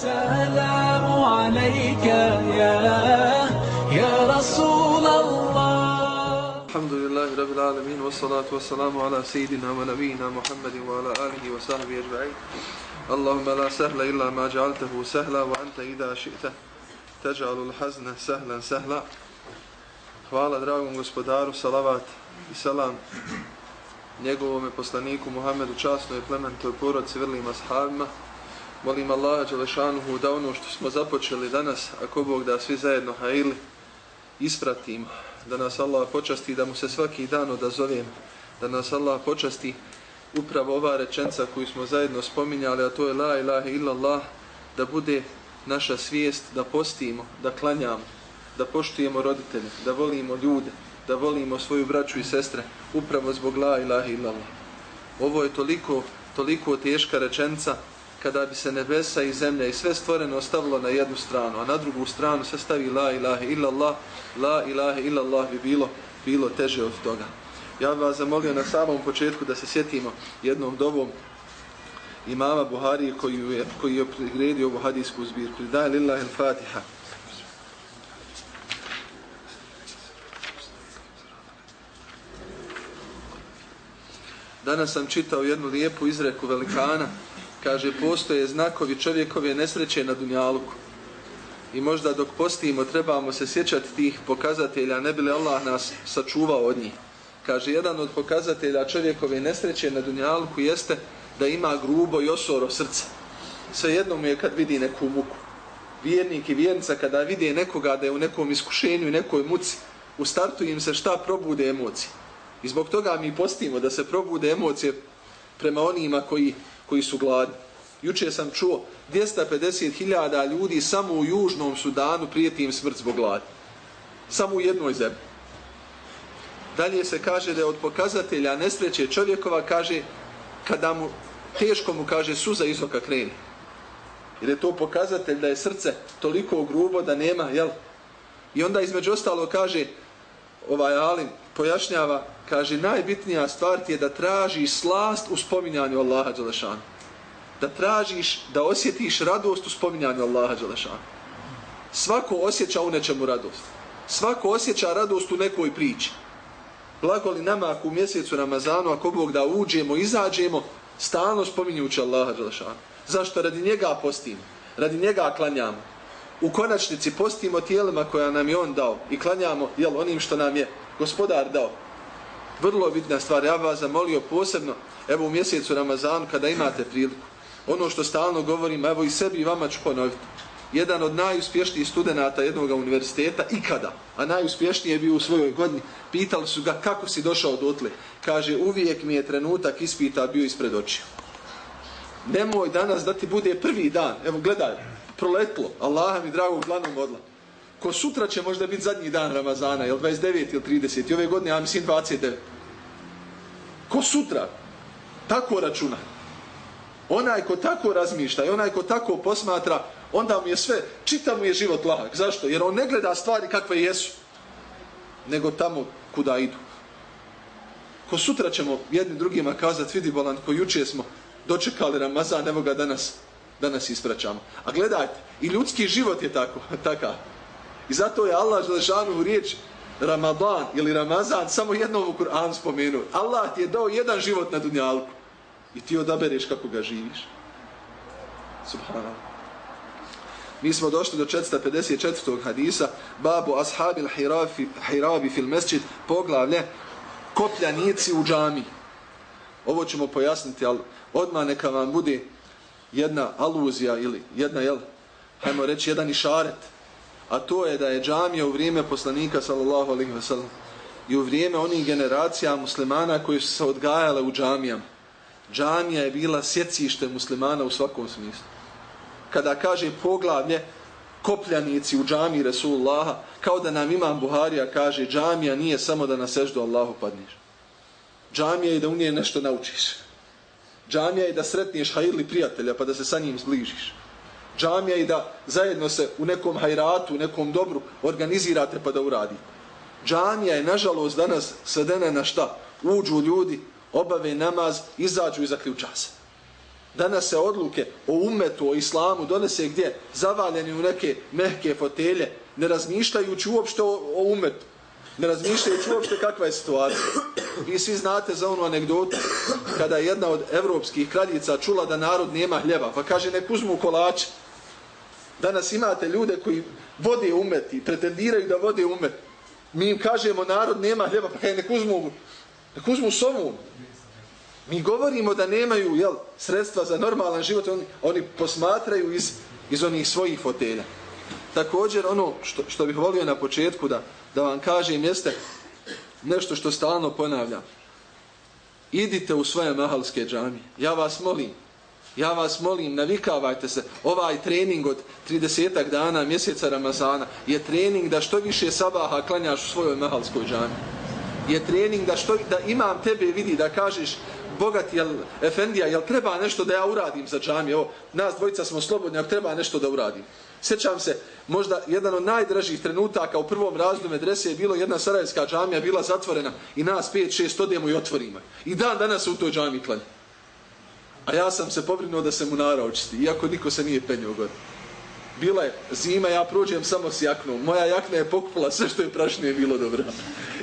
السلام عليك يا يا رسول الله الحمد لله رب العالمين والصلاة والسلام على سيدنا ونبينا محمد وعلى آله وصحبه أجمعين اللهم لا سهل إلا ما جعلته سهلا وأنت إذا شئت تجعل الحزن سهلا سهلا Hvala dragom gospodaru, salavat i salam njegovome poslaniku Muhammedu, časnoj i plementoj porodci, vrlim ashabima. Molim Allaha Đelešanuhu da ono što smo započeli danas, ako Bog da svi zajedno hajili, ispratimo. Da nas Allah počasti, da mu se svaki dan odazovem. Da nas Allah počasti upravo ova rečenca koju smo zajedno spominjali, a to je La ilaha illallah, da bude naša svijest, da postimo, da klanjamo, da poštujemo roditelje, da volimo ljude, da volimo svoju braću i sestre, upravo zbog La ilaha illallah. Ovo je toliko, toliko teška rečenca, kada bi se nebesa i zemlja i sve stvoreno ostavilo na jednu stranu, a na drugu stranu se stavi la ilaha illallah, la ilaha illallah bi bilo, bilo teže od toga. Ja bih vas zamolio na samom početku da se sjetimo jednom dovom imama Buhari koji je, koji je prigredio ovu hadijsku zbirku. Daj lillahi al-fatiha. Danas sam čitao jednu lijepu izreku velikana kaže, postoje znakovi čovjekove nesreće na Dunjaluku. I možda dok postimo trebamo se sjećati tih pokazatelja, ne bi li Allah nas sačuvao od njih. Kaže, jedan od pokazatelja čovjekove nesreće na Dunjaluku jeste da ima grubo i osoro srce. Svejedno jednom je kad vidi neku muku. Vjernik i vjernica kada vidi nekoga da je u nekom iskušenju i nekoj muci, u startu im se šta probude emocije. I zbog toga mi postimo da se probude emocije prema onima koji koji su gladni. Juče sam čuo 250.000 ljudi samo u Južnom Sudanu prijeti im smrt zbog gladi. Samo u jednoj zemlji. Dalje se kaže da je od pokazatelja nesreće čovjekova kaže kada mu teško mu kaže suza iz oka kreni. Jer je to pokazatelj da je srce toliko grubo da nema, jel? I onda između ostalo kaže ovaj Alim pojašnjava, kaže, najbitnija stvar ti je da tražiš slast u spominjanju Allaha Đelešanu. Da tražiš, da osjetiš radost u spominjanju Allaha Đelešanu. Svako osjeća u nečemu radost. Svako osjeća radost u nekoj priči. Blago li nama ako u mjesecu Ramazanu, ako Bog da uđemo, izađemo, stalno spominjući Allaha Đelešanu. Zašto? Radi njega postimo. Radi njega klanjamo. U konačnici postimo tijelima koja nam je On dao i klanjamo jel, onim što nam je gospodar dao. Vrlo bitna stvar, ja vas zamolio posebno, evo u mjesecu Ramazanu, kada imate priliku, ono što stalno govorim, evo i sebi i vama ću ponoviti, jedan od najuspješnijih studenta jednog univerziteta ikada, a najuspješniji je bio u svojoj godini, pitali su ga kako si došao do. Kaže, uvijek mi je trenutak ispita bio ispred očiju. Nemoj danas da ti bude prvi dan, evo gledaj, proletlo, Allah mi drago, uglavnom odla ko sutra će možda biti zadnji dan Ramazana, je 29 ili 30, i ove godine, ja mislim 29. Ko sutra tako računa, onaj ko tako razmišlja i onaj ko tako posmatra, onda mu je sve, čita mu je život lahak. Zašto? Jer on ne gleda stvari kakve jesu, nego tamo kuda idu. Ko sutra ćemo jednim drugima kazati, vidi bolan, ko juče smo dočekali Ramazan, evo ga danas, danas ispraćamo. A gledajte, i ljudski život je tako, takav. I zato je Allah Želešanu u riječ Ramadan ili Ramazan samo jednom u Kur'an spomenuo. Allah ti je dao jedan život na dunjalku i ti odabereš kako ga živiš. Subhanallah. Mi smo došli do 454. hadisa Babu ashabil hirafi, hirabi fil mesčid poglavlje kopljanici u džami. Ovo ćemo pojasniti, ali odmah neka vam bude jedna aluzija ili jedna, jel, hajmo reći, jedan išaret a to je da je džamija u vrijeme poslanika sallallahu alaihi ve sellem i u vrijeme onih generacija muslimana koji su se odgajale u džamijama. Džamija je bila sjecište muslimana u svakom smislu. Kada kaže poglavlje kopljanici u džami Resulullaha, kao da nam imam Buharija kaže džamija nije samo da na seždu Allahu padniš. Džamija je da u nje nešto naučiš. Džamija je da sretniješ hajili prijatelja pa da se sa njim zbližiš džamija i da zajedno se u nekom hajratu, u nekom dobru organizirate pa da uradite. Džamija je nažalost danas svedena na šta? Uđu ljudi, obave namaz, izađu i zaključa se. Danas se odluke o umetu, o islamu donese gdje? Zavaljeni u neke mehke fotelje, ne razmišljajući uopšte o, o umetu. Ne razmišljajući uopšte kakva je situacija. Vi svi znate za onu anegdotu kada je jedna od evropskih kraljica čula da narod nema hljeba. Pa kaže nek uzmu kolače. Danas imate ljude koji vode umet i pretendiraju da vode umet. Mi im kažemo narod nema hljeba, pa kaj nek uzmu, nek uzmu somu. Mi govorimo da nemaju jel, sredstva za normalan život, oni, oni posmatraju iz, iz onih svojih fotelja. Također ono što, što bih volio na početku da, da vam kažem jeste nešto što stalno ponavljam. Idite u svoje mahalske džamije. Ja vas molim, Ja vas molim, navikavajte se. Ovaj trening od 30 dana mjeseca Ramazana je trening da što više sabaha klanjaš u svojoj mahalskoj džamiji. Je trening da što da imam tebe vidi da kažeš bogat jel efendija jel treba nešto da ja uradim za džamiju. Evo nas dvojica smo slobodni, ako treba nešto da uradim. Sjećam se, možda jedan od najdražih trenutaka u prvom razdu medrese je bilo jedna sarajevska džamija bila zatvorena i nas 5 6 odemo i otvorimo. I dan danas u toj džamiji klanja. A ja sam se pobrinuo da se mu nara očisti, iako niko se nije penio gore. Bila je zima, ja prođem samo s jaknom. Moja jakna je pokupila sve što je prašnije bilo dobro.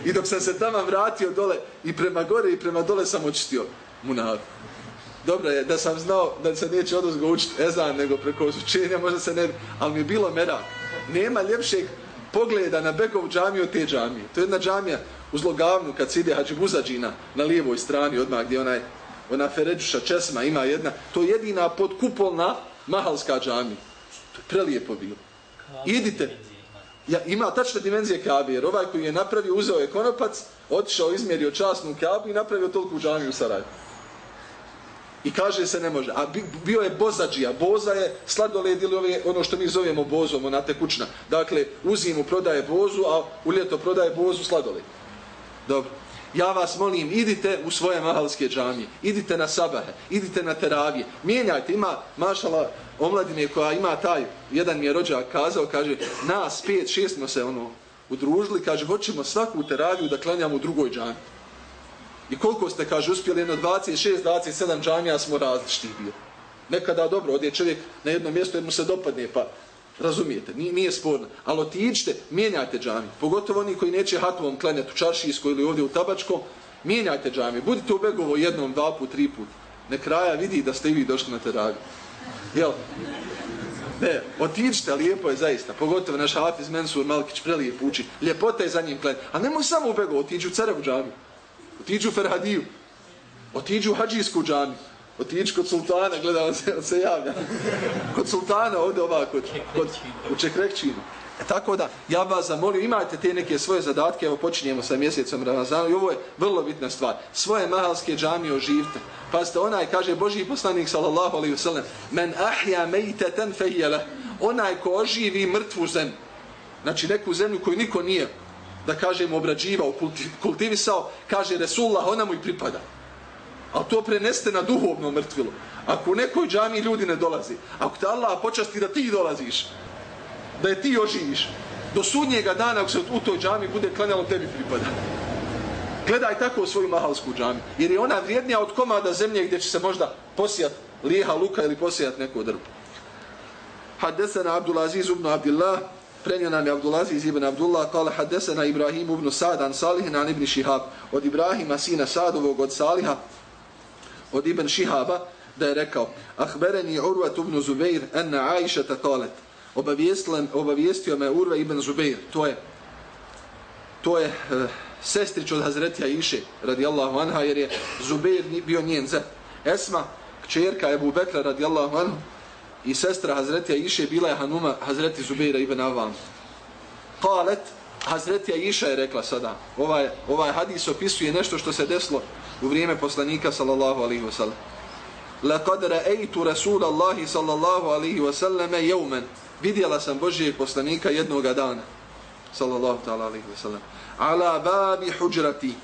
I dok sam se tamo vratio dole i prema gore i prema dole sam očistio munaru. Dobro je da sam znao da se neće odnosno učiti ezan nego preko učenja, možda se ne... Ali mi je bilo mera. Nema ljepšeg pogleda na Bekov džamiju od te džamije. To je jedna džamija uz Logavnu kad se ide Hadžibuzađina na lijevoj strani odmah gdje onaj ona Feređuša Česma ima jedna, to je jedina podkupolna mahalska džamija. To je prelijepo bilo. Idite. Ja, ima tačne dimenzije kabe, jer ovaj koji je napravio, uzeo je konopac, otišao, izmjerio časnu kabu i napravio toliko džami u Sarajevu. I kaže se ne može. A bio je bozađija. Boza je sladoled ili ove, ono što mi zovemo bozom, ona tekućna. Dakle, u zimu prodaje bozu, a u ljeto prodaje bozu sladoled. Dobro ja vas molim, idite u svoje mahalske džamije, idite na sabahe, idite na teravije, mijenjajte, ima mašala omladine koja ima taj, jedan mi je rođak kazao, kaže, nas pet, šest smo se ono udružili, kaže, hoćemo svaku teraviju da klanjamo u drugoj džamiji. I koliko ste, kaže, uspjeli, jedno 26, 27 džamija smo različitih bio. Nekada dobro, odje čovjek na jedno mjesto jer mu se dopadne, pa Razumijete, nije, nije sporno. Ali otiđite, mijenjajte džami. Pogotovo oni koji neće hatvom klanjati u Čaršijskoj ili ovdje u Tabačko, mijenjajte džami. Budite u Begovo jednom, dva put, tri put. Ne kraja vidi da ste i vi došli na teragu. Jel? Ne, otiđite, lijepo je zaista. Pogotovo naš Hafiz Mensur Malkić prelijep uči. Ljepota je za njim klanjati. A nemoj samo u Begovo, otiđu u Carevu džami. Otiđu u Ferhadiju. Otiđu u Hadžijsku džami otići kod sultana, gleda, on se, on se javlja. Kod sultana, ovdje ovako, kod, kod, u Čekrekčinu. E, tako da, ja vas zamolio, imajte te neke svoje zadatke, evo počinjemo sa mjesecom Ramazana i ovo je vrlo bitna stvar. Svoje mahalske džamije oživite. Pazite, onaj kaže Boži poslanik, sallallahu alaihi wasallam, men ahja mejteten fejjele, onaj ko oživi mrtvu zemlju, znači neku zemlju koju niko nije, da kažemo, obrađivao, kultivisao, kaže Resulullah, ona mu i pripada. A to preneste na duhovno mrtvilo. Ako u nekoj džami ljudi ne dolazi, ako te Allah počasti da ti dolaziš, da je ti oživiš, do sudnjega dana ako se u toj džami bude klanjalo, tebi pripada. Gledaj tako svoju mahalsku džami. Jer je ona vrijednija od komada zemlje gdje će se možda posijat lijeha luka ili posijat neko drvo. Haddesena Abdulaziz ibn Abdillah, prenio nam je Abdulaziz ibn Abdullah, kala haddesena Ibrahim ibn Sadan, Salihin an ibn Šihab, od Ibrahima, sina Sadovog, od Saliha, od Ibn Šihaba da je rekao Ahbereni Urvat ibn Zubeir enna Aisha takalet obavijestio me Urva ibn Zubeir to je to je uh, sestrić od Hazretija Iše radijallahu anha jer je Zubeir bio njen zet. Esma, kćerka Ebu Bekra radijallahu anhu i sestra Hazretija Iše bila je Hanuma Hazreti Zubeira ibn Avam. Kalet Hazretija Iša je rekla sada ovaj, ovaj hadis opisuje nešto što se deslo u vrijeme poslanika sallallahu alaihi wa sallam. Laqad ra'aytu Rasulallahi sallallahu alaihi wa sallam yawman. Vidjela sam Božijeg poslanika jednog dana sallallahu ta'ala alaihi wa sallam. Ala babi hujrati.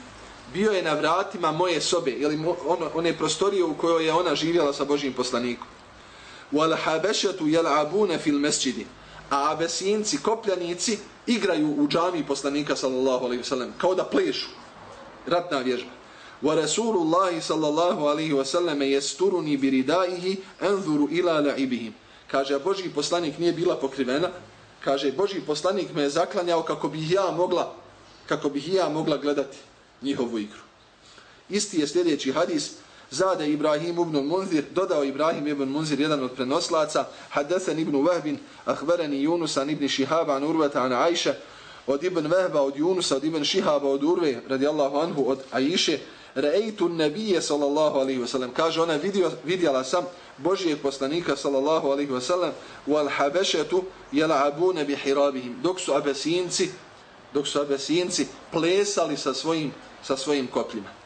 Bio je na vratima moje sobe, ili ono, one prostorije u kojoj je ona živjela sa Božijim poslanikom. Wal habashatu yal'abuna fil masjid. A abesinci, kopljanici igraju u džami poslanika sallallahu alaihi wa sallam kao da plešu. Ratna vježba wa Rasulullahi sallallahu alaihi wa sallam jesturuni biridaihi enzuru ila la'ibihim. Kaže, a poslanik nije bila pokrivena, kaže, Božji poslanik me je zaklanjao kako bih ja mogla, kako bih ja mogla gledati njihovu igru. Isti je sljedeći hadis, Zade Ibrahim ibn Munzir, dodao Ibrahim ibn Munzir, jedan od prenoslaca, Hadesan ibn Vahbin, Ahvereni Junusan ibn Shihaba, an Urvata, an Aisha, od ibn Vahba, od Yunusa, od ibn Shihaba, od Urve, radijallahu anhu, od Aisha, Rejtu nebije, sallallahu alaihi wa sallam, kaže ona, vidio, vidjela sam Božijeg poslanika, sallallahu alaihi wa sallam, wal habešetu jela'abune bi hirabihim, dok su abesinci, dok su abesinci plesali sa svojim, sa svojim kopljima.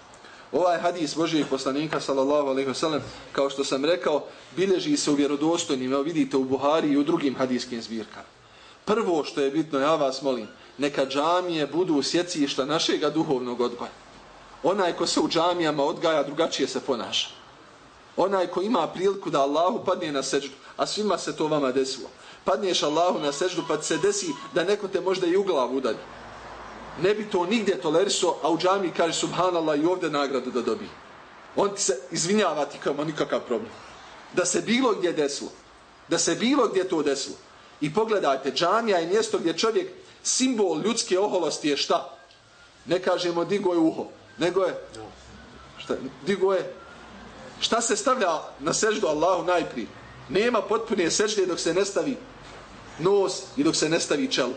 Ovaj hadis Božijeg poslanika, sallallahu alaihi wasallam, kao što sam rekao, bilježi se u vjerodostojnim, evo vidite u Buhari i u drugim hadijskim zbirkama. Prvo što je bitno, ja vas molim, neka džamije budu u sjecišta našeg duhovnog odgoja. Onaj ko se u džamijama odgaja, drugačije se ponaša. Onaj ko ima priliku da Allahu padne na seđu, a svima se to vama desilo. Padneš Allahu na seđu, pa se desi da neko te možda i u glavu udalje ne bi to nigdje toleriso, a u džamiji kaže subhanallah i ovdje nagradu da dobije. On ti se izvinjava ti kao nikakav problem. Da se bilo gdje desilo. Da se bilo gdje to desilo. I pogledajte, džamija je mjesto gdje čovjek, simbol ljudske oholosti je šta? Ne kažemo digo je uho, nego je šta, digo je šta se stavlja na seždu Allahu najprije? Nema potpune sežde dok se ne stavi nos i dok se ne stavi čelo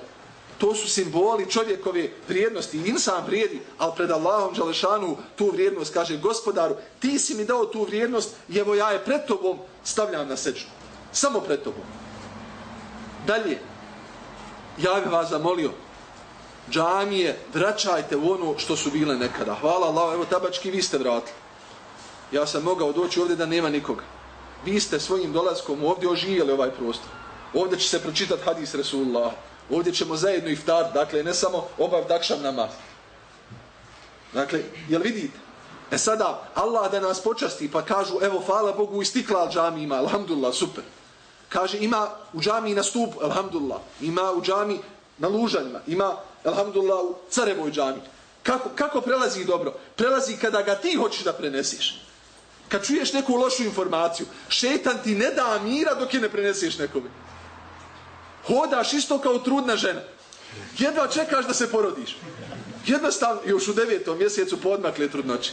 to su simboli čovjekove vrijednosti. Insan vrijedi, ali pred Allahom Đalešanu tu vrijednost kaže gospodaru, ti si mi dao tu vrijednost jevo evo ja je pred tobom stavljam na sečnu. Samo pred tobom. Dalje, ja bih vas zamolio, džamije, vraćajte u ono što su bile nekada. Hvala Allah, evo tabački, vi ste vratili. Ja sam mogao doći ovdje da nema nikoga. Vi ste svojim dolaskom ovdje oživjeli ovaj prostor. Ovdje će se pročitati hadis Resulullah. Ovdje ćemo zajedno iftar, dakle, ne samo obav dakšam namaz. Dakle, jel vidite? E sada, Allah da nas počasti, pa kažu, evo, hvala Bogu, istiklal džami ima, alhamdulillah, super. Kaže, ima u džami na stup, alhamdulillah. Ima u džami na lužanjima, ima, alhamdulillah, u carevoj džami. Kako, kako prelazi dobro? Prelazi kada ga ti hoćeš da prenesiš. Kad čuješ neku lošu informaciju, šetan ti ne da mira dok je ne preneseš nekome. Hodaš isto kao trudna žena. Jedva čekaš da se porodiš. Jednostavno, još u devetom mjesecu podmakle trudnoće.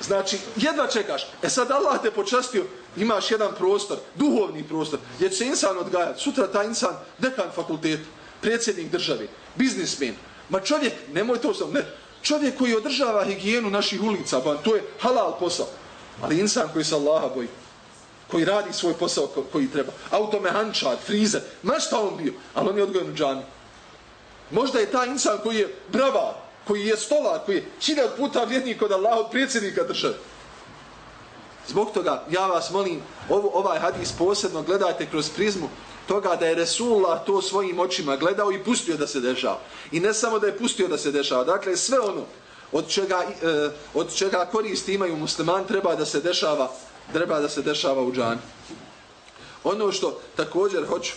Znači, jedva čekaš. E sad Allah te počastio, imaš jedan prostor, duhovni prostor, gdje će se insan odgajati. Sutra taj insan, dekan fakultetu, predsjednik države, biznismen. Ma čovjek, nemoj to sam, ne. Čovjek koji održava higijenu naših ulica, ba, to je halal posao. Ali insan koji se Allaha boji koji radi svoj posao ko, koji treba. Automehančar, frizer, ma šta on bio, ali on je odgojen u džami. Možda je taj insan koji je brava, koji je stolar, koji je hiljad puta vjednik od Allaha od predsjednika države. Zbog toga, ja vas molim, ovo, ovaj hadis posebno gledajte kroz prizmu toga da je Resulullah to svojim očima gledao i pustio da se dešava. I ne samo da je pustio da se dešava, dakle sve ono od čega, e, od čega koristi imaju musliman treba da se dešava treba da se dešava u džani. Ono što također hoću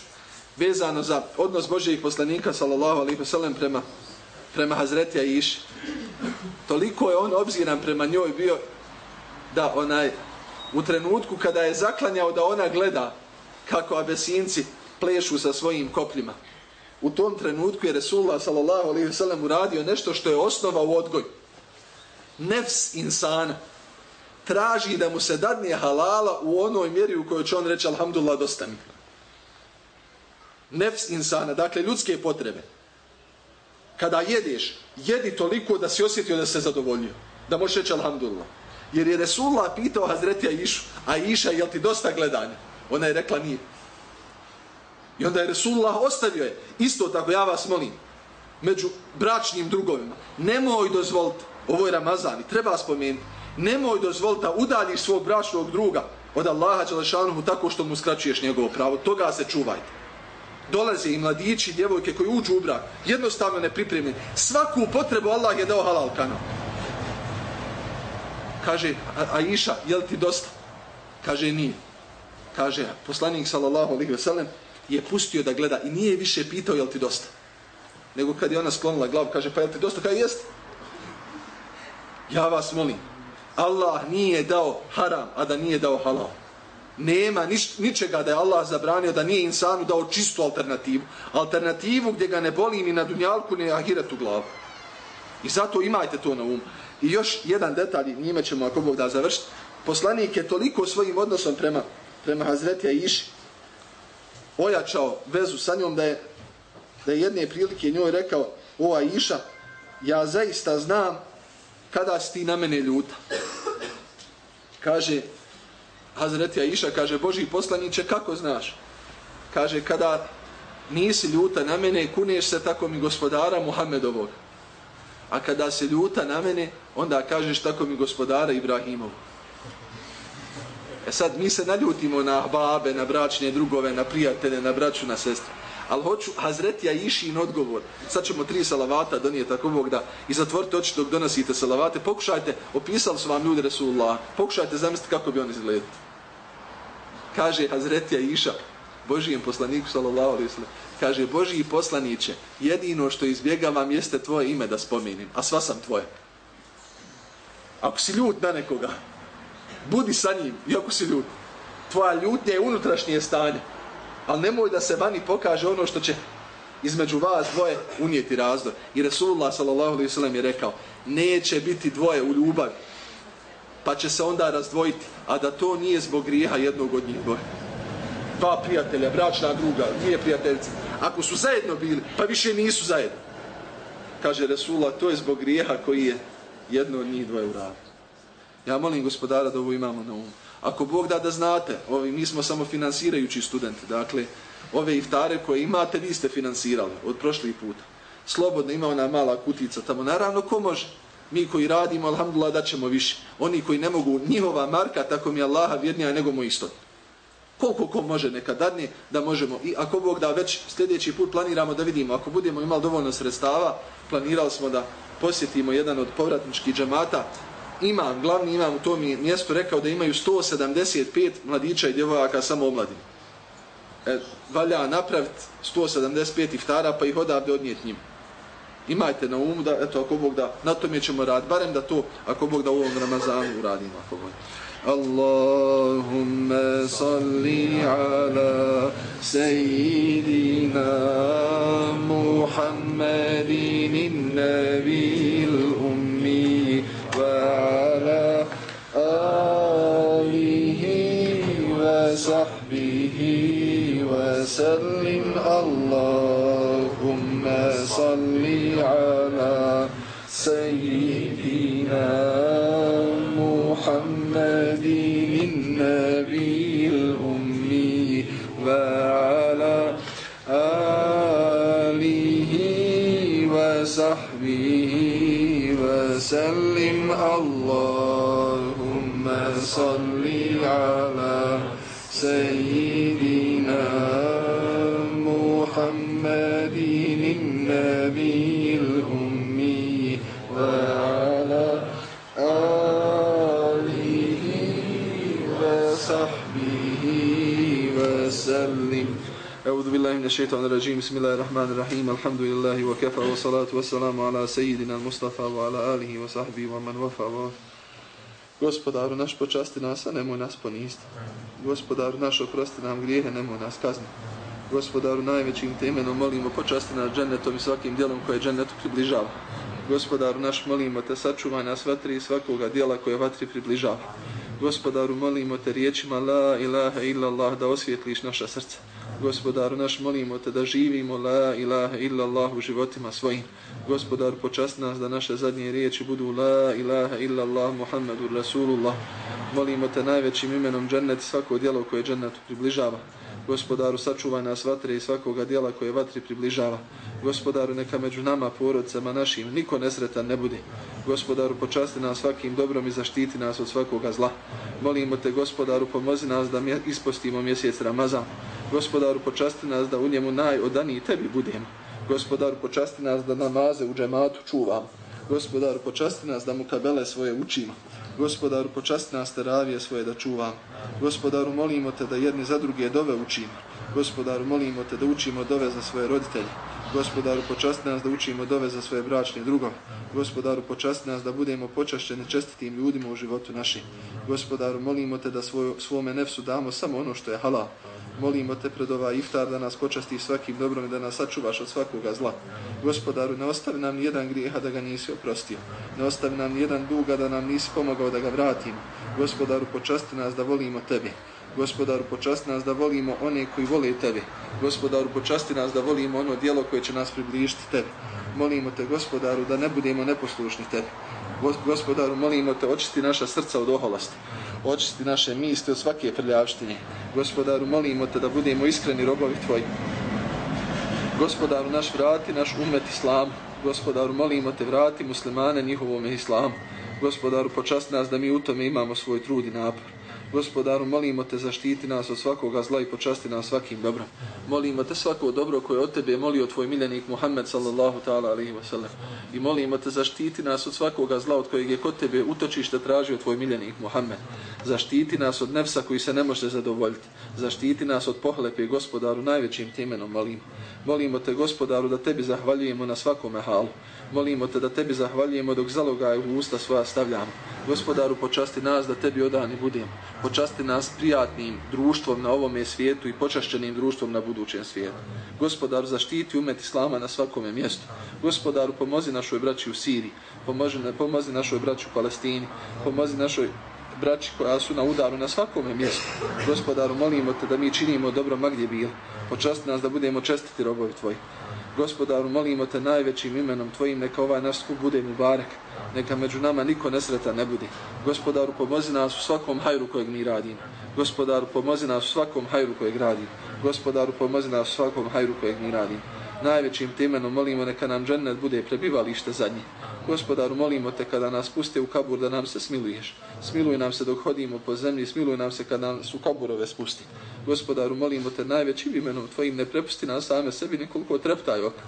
vezano za odnos Božijih poslanika sallallahu alaihi wasallam prema prema Hazretija Iši. Toliko je on obziran prema njoj bio da onaj u trenutku kada je zaklanjao da ona gleda kako abesinci plešu sa svojim kopljima. U tom trenutku je Resulullah sallallahu alaihi wasallam uradio nešto što je osnova u odgoju. Nefs insana traži da mu se dadne halala u onoj mjeri u kojoj će on reći alhamdulillah dosta mi. Nefs insana, dakle ljudske potrebe. Kada jedeš, jedi toliko da si osjetio da se zadovoljio. Da možeš reći alhamdulillah. Jer je Resulullah pitao Hazretija Išu, a Iša, jel ti dosta gledanja? Ona je rekla nije. I onda je Resulullah ostavio je. Isto tako, ja vas molim, među bračnim drugovima, nemoj dozvoliti, ovo je Ramazan i treba spomenuti, nemoj dozvoliti da udaljiš svog bračnog druga od Allaha Đelešanuhu tako što mu skraćuješ njegovo pravo. Toga se čuvajte. Dolaze i mladići, djevojke koji uđu u brak, jednostavno ne pripremljeni. Svaku potrebu Allah je dao halal kanal. Kaže, Aisha, jel ti dosta? Kaže, nije. Kaže, poslanik sallallahu alaihi ve sellem je pustio da gleda i nije više pitao jel ti dosta. Nego kad je ona sklonila glavu, kaže, pa jel ti dosta? Kaže, jest. Ja vas molim, Allah nije dao haram, a da nije dao halal. Nema nič, ničega da je Allah zabranio, da nije insanu dao čistu alternativu. Alternativu gdje ga ne boli ni na dunjalku, ni ahiretu glavu. I zato imajte to na umu. I još jedan detalj, njime ćemo ako Bog da završiti. Poslanik je toliko svojim odnosom prema, prema Hazreti Aiši ojačao vezu sa njom da je, da je jedne prilike njoj rekao ova Aiša, ja zaista znam kada si ti na mene ljuta. Kaže, Hazreti Aiša, kaže, Boži poslaniće, kako znaš? Kaže, kada nisi ljuta na mene, kuneš se tako mi gospodara Muhammedovog. A kada se ljuta na mene, onda kažeš tako mi gospodara Ibrahimovog. E sad, mi se naljutimo na babe, na bračne drugove, na prijatelje, na braću, na sestru. Ali hoću Hazretija Išin odgovor. Sad ćemo tri salavata donijeti tako Bog da i zatvorite oči dok donosite salavate. Pokušajte, opisali su vam ljudi Resulullah. Pokušajte zamisliti kako bi on izgledali. Kaže Hazretija Iša, Božijem poslaniku sallallahu alaihi sallam, kaže Božiji poslaniće, jedino što izbjegavam jeste tvoje ime da spominim, a sva sam tvoje. Ako si ljut na nekoga, budi sa njim, iako si ljut. Tvoja ljutnja je unutrašnje stanje, ali nemoj da se vani pokaže ono što će između vas dvoje unijeti razdor. I Rasulullah sallallahu alaihi je rekao, neće biti dvoje u ljubavi, pa će se onda razdvojiti, a da to nije zbog grijeha jednog od njih dvoje. Dva prijatelja, bračna druga, dvije prijateljice, ako su zajedno bili, pa više nisu zajedno. Kaže Resulullah, to je zbog grijeha koji je jedno od njih dvoje uradio. Ja molim gospodara da ovo imamo na umu. Ako Bog da da znate, ovi, mi smo samo finansirajući studenti, dakle, ove iftare koje imate, vi ste finansirali od prošlih puta. Slobodno ima ona mala kutica tamo. Naravno, ko može? Mi koji radimo, alhamdulillah, da ćemo više. Oni koji ne mogu, njihova marka, tako mi je Allaha vjernija nego moj istot. Koliko ko može neka dadne da možemo. I ako Bog da već sljedeći put planiramo da vidimo, ako budemo imali dovoljno sredstava, planirali smo da posjetimo jedan od povratničkih džemata, imam, glavni imam u tom mjestu rekao da imaju 175 mladića i djevojaka samo omladine. E, valja napraviti 175 iftara pa ih odavde odnijeti njim. Imajte na umu da, eto, ako Bog da, na tome ćemo rad, barem da to, ako Bog da u ovom Ramazanu uradimo, ako Bog. Allahumma salli ala sejidina Muhammedin سيدنا محمد النبي الأمي وعلى آله وصحبه وسلم. أعوذ بالله من الشيطان الرجيم. بسم الله الرحمن الرحيم. الحمد لله وكفى والصلاة والسلام على سيدنا المصطفى وعلى آله وصحبه ومن وفى Gospodaru naš počasti nas, a nemoj nas ponist. Gospodaru naš oprosti nam grijehe, nemoj nas kazni. Gospodaru najvećim temenom molimo počasti nas džennetom i svakim dijelom koje džennetu približava. Gospodaru naš molimo te sačuvaj nas vatri i svakoga dijela koje vatri približava. Gospodaru molimo te riječima la ilaha illallah da osvjetliš naša srca. Gospodaru naš, molimo te da živimo la ilaha illallah u životima svojim. Gospodaru, počast nas da naše zadnje riječi budu la ilaha illallah Muhammedu Rasulullah. Molimo te najvećim imenom džennet svako djelo koje džennetu približava. Gospodaru, sačuvaj nas vatre i svakoga djela koje vatri približava. Gospodaru, neka među nama, porodcama našim, niko nesretan ne bude. Gospodaru, počasti nas svakim dobrom i zaštiti nas od svakoga zla. Molimo te, gospodaru, pomozi nas da ispostimo mjesec Ramazan. Gospodaru, počasti nas da u njemu najodaniji tebi budemo. Gospodaru, počasti nas da namaze u džematu čuvamo. Gospodaru, počasti nas da mu kabele svoje učimo. Gospodaru, počasti nas teravije svoje da čuvamo. Gospodaru, molimo te da jedni za druge dove učimo. Gospodaru, molimo te da učimo dove za svoje roditelje. Gospodaru, počasti nas da učimo dove za svoje bračne drugove. Gospodaru, počasti nas da budemo počašćeni čestitim ljudima u životu našim. Gospodaru, molimo te da svoj, svome nefsu damo samo ono što je halal. Molimo te pred ovaj iftar da nas počasti svakim dobrom i da nas sačuvaš od svakoga zla. Gospodaru, ne ostavi nam jedan grijeha da ga nisi oprostio. Ne ostavi nam jedan duga da nam nisi pomogao da ga vratimo. Gospodaru, počasti nas da volimo tebi. Gospodaru, počasti nas da volimo one koji vole tebe. Gospodaru, počasti nas da volimo ono dijelo koje će nas približiti Tebe. Molimo te, gospodaru, da ne budemo neposlušni Tebe. Gospodaru, molimo te, očisti naša srca od oholosti. Očisti naše misli od svake prljavštine. Gospodaru, molimo te da budemo iskreni robovi tvoji. Gospodaru, naš vrati, naš umet islam. Gospodaru, molimo te, vrati muslimane njihovom islamu. Gospodaru, počasti nas da mi u tome imamo svoj trud i napor. Gospodaru, molimo te zaštiti nas od svakoga zla i počasti nas svakim dobrom. Molimo te svako dobro koje od tebe je molio tvoj miljenik Muhammed sallallahu ta'ala alihi wasallam. I molimo te zaštiti nas od svakoga zla od kojeg je kod tebe utočište tražio tvoj miljenik Muhammed. Zaštiti nas od nefsa koji se ne može zadovoljiti. Zaštiti nas od pohlepe gospodaru najvećim temenom molimo. Molimo te gospodaru da tebi zahvaljujemo na svakome halu. Molimo te da tebi zahvaljujemo dok zalogaj u usta svoja stavljamo. Gospodaru počasti nas da tebi odani budemo počasti nas prijatnim društvom na ovome svijetu i počašćenim društvom na budućem svijetu. Gospodaru, zaštiti umet Islama na svakome mjestu. Gospodaru, pomozi našoj braći u Siriji, pomozi, pomozi našoj braći u Palestini, pomozi našoj braći koja su na udaru na svakome mjestu. Gospodaru, molimo te da mi činimo dobro ma gdje bili. Počasti nas da budemo čestiti robovi tvoji. Gospodaru, molimo te najvećim imenom tvojim, neka ovaj naš skup bude Mubarek, neka među nama niko nesreta ne bude. Gospodaru, pomozi nas u svakom hajru kojeg mi radimo. Gospodaru, pomozi nas u svakom hajru kojeg radimo. Gospodaru, pomozi nas u svakom hajru kojeg mi radimo. Najvećim imenom molimo neka nam džennet bude prebivalište zadnje. Gospodaru, molimo te kada nas puste u kabur da nam se smiluješ. Smiluj nam se dok hodimo po zemlji, smiluj nam se kada nas u kaburove spusti. Gospodaru, molimo te najvećim imenom tvojim, ne prepusti nas same sebi nikoliko treptaj oka.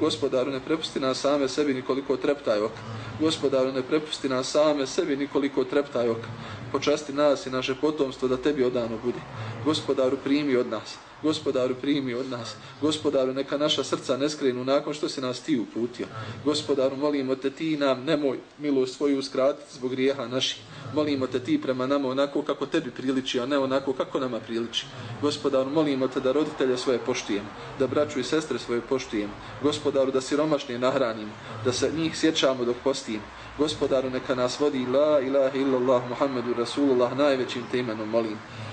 Gospodaru, ne prepusti nas same sebi nikoliko treptaj oka. Gospodaru, ne prepusti nas same sebi nikoliko treptaj oka. Počasti nas i naše potomstvo da tebi odano bude. Gospodaru, primi od nas. Gospodaru, primi od nas. Gospodaru, neka naša srca ne skrenu nakon što si nas ti uputio. Gospodaru, molimo te ti nam, nemoj milost svoju uskratiti zbog grijeha naših. Molimo te ti prema nama onako kako tebi priliči, a ne onako kako nama priliči. Gospodaru, molimo te da roditelje svoje poštijemo, da braću i sestre svoje poštijemo. Gospodaru, da siromašnije nahranimo, da se njih sjećamo dok postijemo. Gospodaru, neka nas vodi la ilaha illallah Muhammedu Rasulullah najvećim te imenom molim.